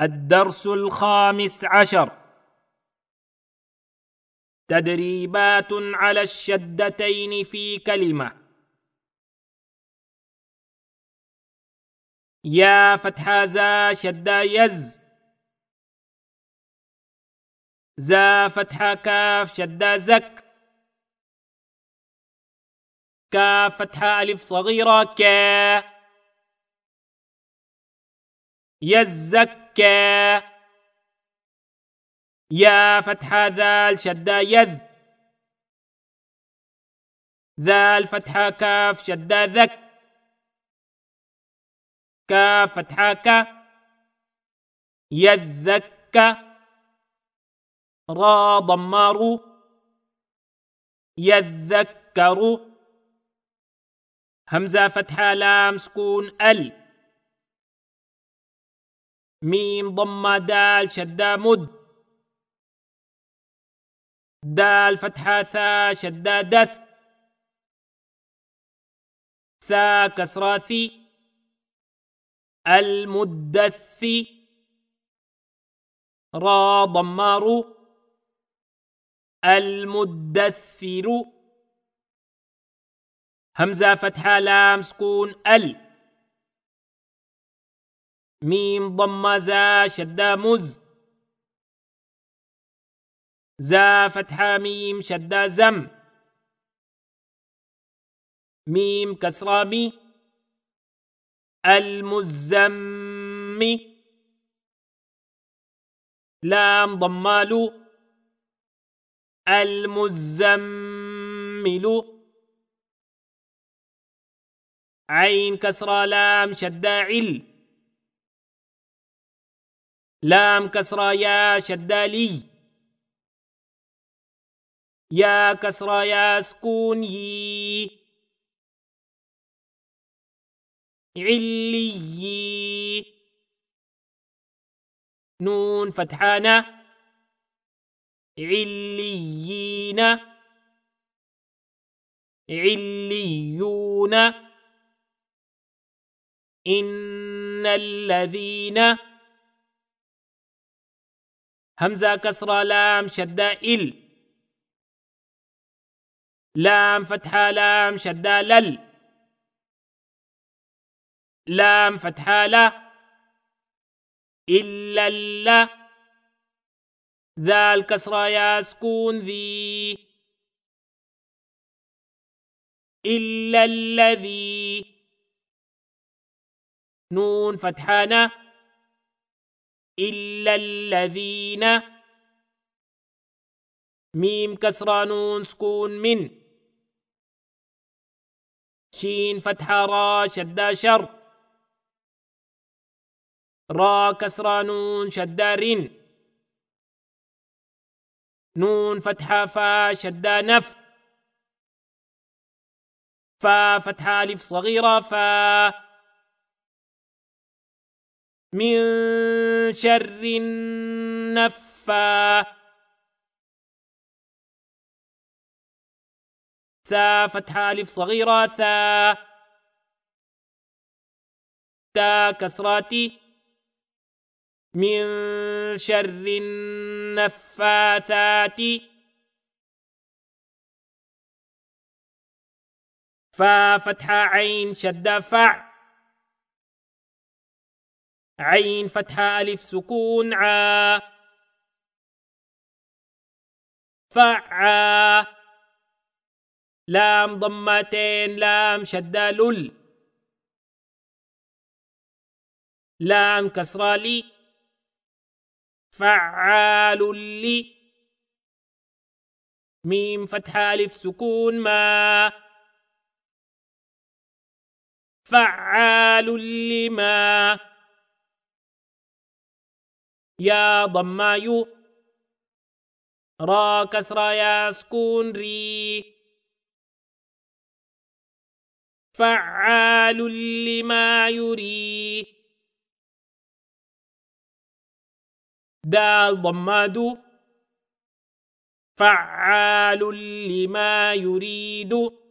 الدرس الخامس عشر. تدريبات على الشدتين في كلمة. يا فتحة زا شدة يز. زا فتحة كاف شدة زك. كاف فتحة ألف صغيرة ك. يزكى. يا فتحة ذال شدة يذ. ذال فتحة كاف شدة ذك. كاف فتحة ك. يذك. را ضمار. يذكر. همزة فتحة لام سكون أل. ميم ضمة دال شدة مد. دال فتحة ثا شدة دث. ثا كسرة ثي. المدثي را ضمار المدثر همزة فتحة لام سكون ال. ميم ضم زا شدة مز. زا فتحة ميم شدة زم. ميم كسرة مي. المزم. لام ضمالو المزمل عين كسرة لام شدة عل. لام كسرة يا شدالي. يا كسرة يا سكون يي علي. نون فتحانة. عليين. عليون. إن الذين همزة كسرة لام شدة إل. لام فتحة لام شدة لل. لام فتحة لا. إلا لا ذا الكسرة يا سكون ذي. إلا الذي. نون فتحانه إلا الذين ميم كسرى نون سكون من شين فتحة را شدة شر را كسرى نون شدة رن نون فتحة فا شدة نف فا فتحة ألف صغيرة فا من شر النفا ثا فتحة ألف صغيرة ثا. تا كسراتي من شر النفاثات. فا فتحة عين شد فع عين فتحة ألف سكون عا. فعا لام ضمتين لام شدة لل. لام كسرة لي. فعال لي. ميم فتحة ألف سكون ما. فعال لما يا ضمايو. را كسرى يا سكون ري فعال لما يري. دال ضمادو. فعال لما يريد.